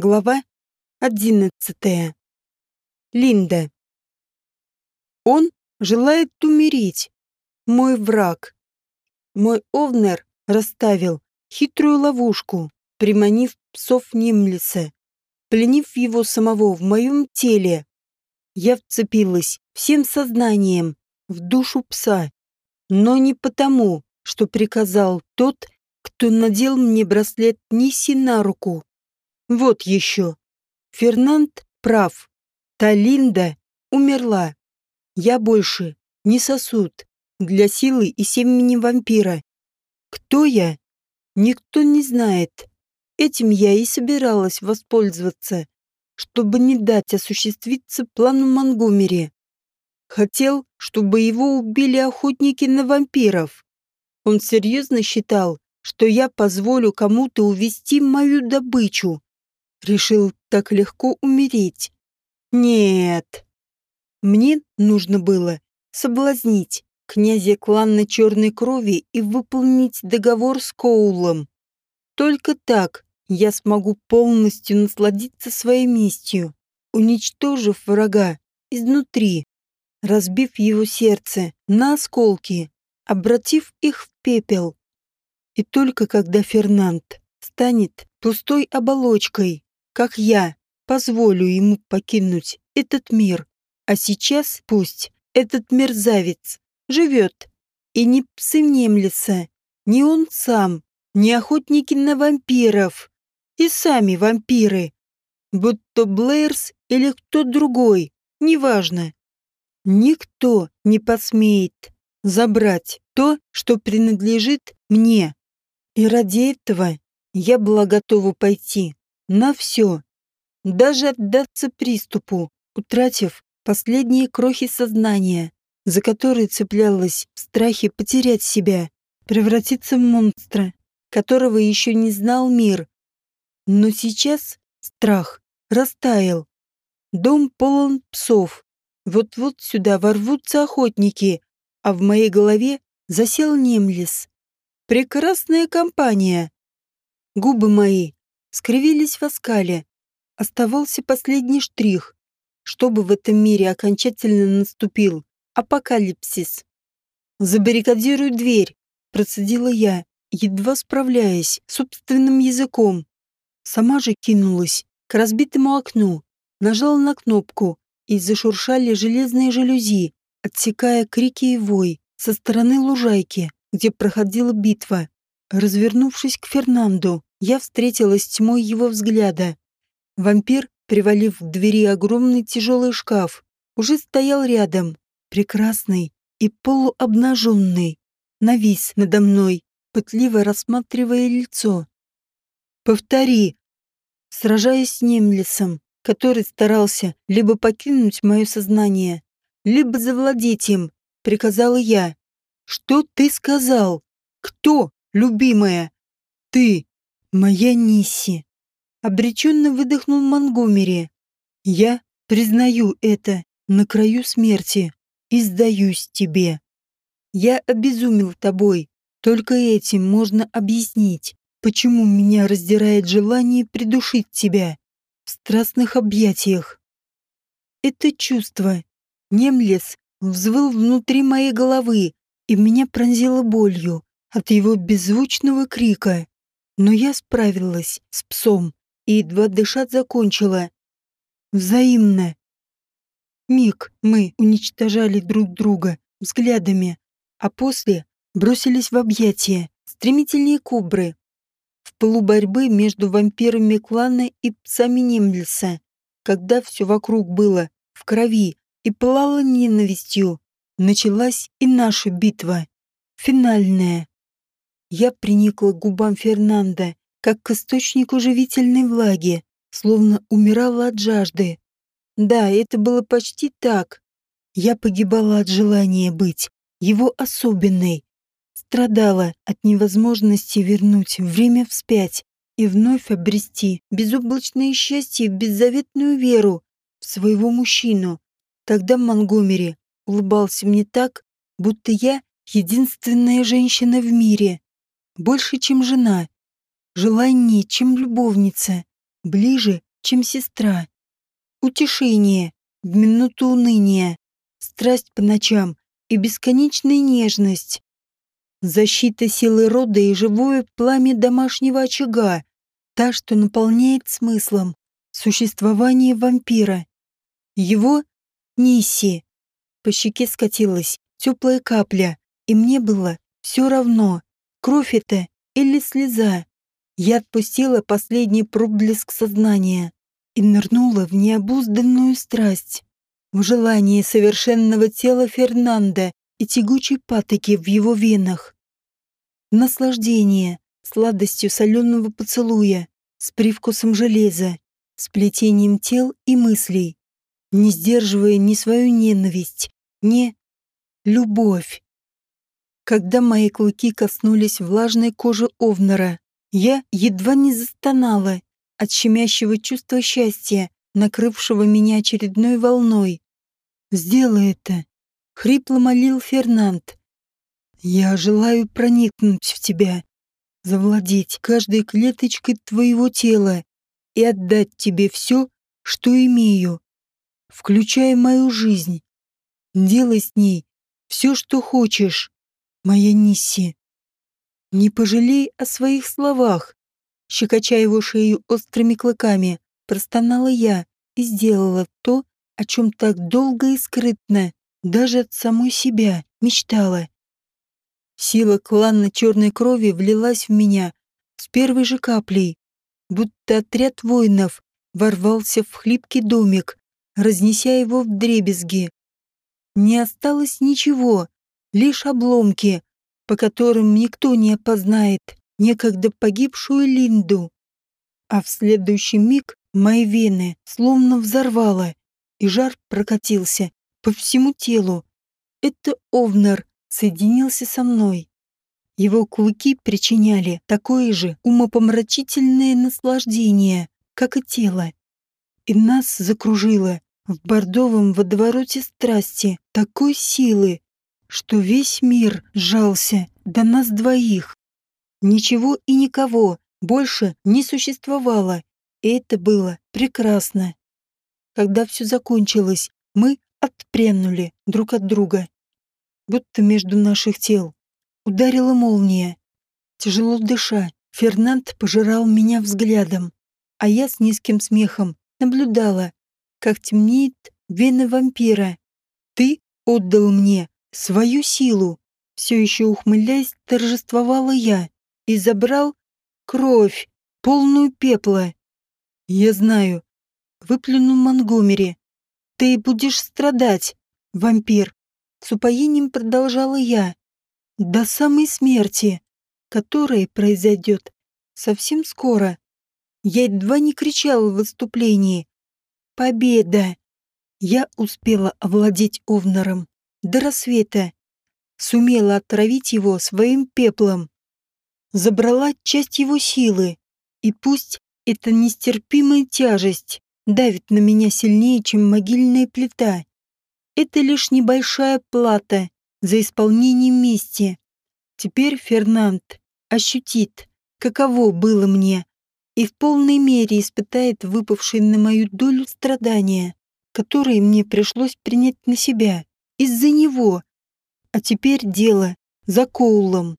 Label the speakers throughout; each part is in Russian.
Speaker 1: Глава одиннадцатая. Линда. Он желает умереть. Мой враг. Мой Овнер расставил хитрую ловушку, приманив псов Нимлиса, пленив его самого в моем теле. Я вцепилась всем сознанием в душу пса, но не потому, что приказал тот, кто надел мне браслет Ниси на руку. Вот еще. Фернанд прав. Та Линда умерла. Я больше не сосуд для силы и семени вампира. Кто я? Никто не знает. Этим я и собиралась воспользоваться, чтобы не дать осуществиться плану Монгомери. Хотел, чтобы его убили охотники на вампиров. Он серьезно считал, что я позволю кому-то увести мою добычу. Решил так легко умереть. Нет. Мне нужно было соблазнить князя клана черной крови и выполнить договор с Коулом. Только так я смогу полностью насладиться своей местью, уничтожив врага изнутри, разбив его сердце на осколки, обратив их в пепел. И только когда Фернанд станет пустой оболочкой, как я, позволю ему покинуть этот мир. А сейчас пусть этот мерзавец живет. И ни псы Немлиса, ни он сам, ни охотники на вампиров. И сами вампиры. Будь то Блэйрс или кто другой, неважно. Никто не посмеет забрать то, что принадлежит мне. И ради этого я была готова пойти на все, даже отдаться приступу, утратив последние крохи сознания, за которые цеплялась в страхе потерять себя, превратиться в монстра, которого еще не знал мир. Но сейчас страх растаял. Дом полон псов. Вот-вот сюда ворвутся охотники, а в моей голове засел Немлис. Прекрасная компания. Губы мои скривились в оскале. Оставался последний штрих, чтобы в этом мире окончательно наступил апокалипсис. «Забаррикадируй дверь», — процедила я, едва справляясь собственным языком. Сама же кинулась к разбитому окну, нажала на кнопку, и зашуршали железные жалюзи, отсекая крики и вой со стороны лужайки, где проходила битва. Развернувшись к Фернанду, я встретилась с тьмой его взгляда. Вампир, привалив к двери огромный тяжелый шкаф, уже стоял рядом, прекрасный и полуобнаженный, навис надо мной, пытливо рассматривая лицо. «Повтори!» Сражаясь с Немлесом, который старался либо покинуть мое сознание, либо завладеть им, приказала я. «Что ты сказал? Кто, любимая?» «Ты!» «Моя Нисси!» Обреченно выдохнул Монгомери. «Я признаю это на краю смерти и сдаюсь тебе. Я обезумел тобой. Только этим можно объяснить, почему меня раздирает желание придушить тебя в страстных объятиях. Это чувство. Немлес взвыл внутри моей головы, и меня пронзило болью от его беззвучного крика. Но я справилась с псом и едва дышать закончила. Взаимно. Миг мы уничтожали друг друга взглядами, а после бросились в объятия, стремительнее кобры. В полу борьбы между вампирами клана и псами Немлиса, когда все вокруг было в крови и пылало ненавистью, началась и наша битва, финальная. Я приникла к губам Фернанда, как к источнику живительной влаги, словно умирала от жажды. Да, это было почти так. Я погибала от желания быть его особенной, страдала от невозможности вернуть время вспять и вновь обрести безоблачное счастье и беззаветную веру в своего мужчину. Тогда Монгомери улыбался мне так, будто я единственная женщина в мире больше, чем жена, желаннее, чем любовница, ближе, чем сестра. Утешение в минуту уныния, страсть по ночам и бесконечная нежность. Защита силы рода и живое пламя домашнего очага, та, что наполняет смыслом существование вампира. Его Нисси. По щеке скатилась теплая капля, и мне было все равно, кровь это или слеза. Я отпустила последний проблеск сознания и нырнула в необузданную страсть, в желание совершенного тела Фернанда и тягучей патоки в его венах. Наслаждение сладостью соленого поцелуя с привкусом железа, сплетением тел и мыслей, не сдерживая ни свою ненависть, ни любовь. Когда мои клыки коснулись влажной кожи Овнера, я едва не застонала от щемящего чувства счастья, накрывшего меня очередной волной. «Сделай это!» — хрипло молил Фернанд. «Я желаю проникнуть в тебя, завладеть каждой клеточкой твоего тела и отдать тебе все, что имею, включая мою жизнь. Делай с ней все, что хочешь, моя Нисси. Не пожалей о своих словах. Щекоча его шею острыми клыками, простонала я и сделала то, о чем так долго и скрытно, даже от самой себя, мечтала. Сила клана черной крови влилась в меня с первой же каплей, будто отряд воинов ворвался в хлипкий домик, разнеся его в дребезги. Не осталось ничего, лишь обломки, по которым никто не опознает некогда погибшую Линду. А в следующий миг мои вены словно взорвало, и жар прокатился по всему телу. Это Овнер соединился со мной. Его клыки причиняли такое же умопомрачительное наслаждение, как и тело. И нас закружило в бордовом водовороте страсти такой силы, что весь мир сжался до нас двоих. Ничего и никого больше не существовало, и это было прекрасно. Когда все закончилось, мы отпрянули друг от друга. Будто между наших тел ударила молния. Тяжело дыша, Фернанд пожирал меня взглядом, а я с низким смехом наблюдала, как темнеет вены вампира. Ты отдал мне свою силу. Все еще ухмыляясь, торжествовала я и забрал кровь, полную пепла. Я знаю, выплюнул Монгомери. Ты будешь страдать, вампир. С упоением продолжала я. До самой смерти, которая произойдет совсем скоро. Я едва не кричала в выступлении. Победа! Я успела овладеть Овнером до рассвета. Сумела отравить его своим пеплом. Забрала часть его силы. И пусть эта нестерпимая тяжесть давит на меня сильнее, чем могильная плита. Это лишь небольшая плата за исполнение мести. Теперь Фернанд ощутит, каково было мне, и в полной мере испытает выпавшие на мою долю страдания, которые мне пришлось принять на себя из-за него. А теперь дело за Коулом.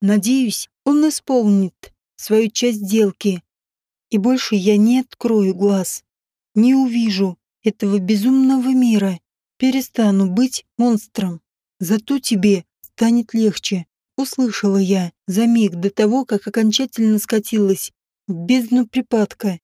Speaker 1: Надеюсь, он исполнит свою часть сделки, и больше я не открою глаз, не увижу этого безумного мира, перестану быть монстром. Зато тебе станет легче, услышала я за миг до того, как окончательно скатилась в бездну припадка.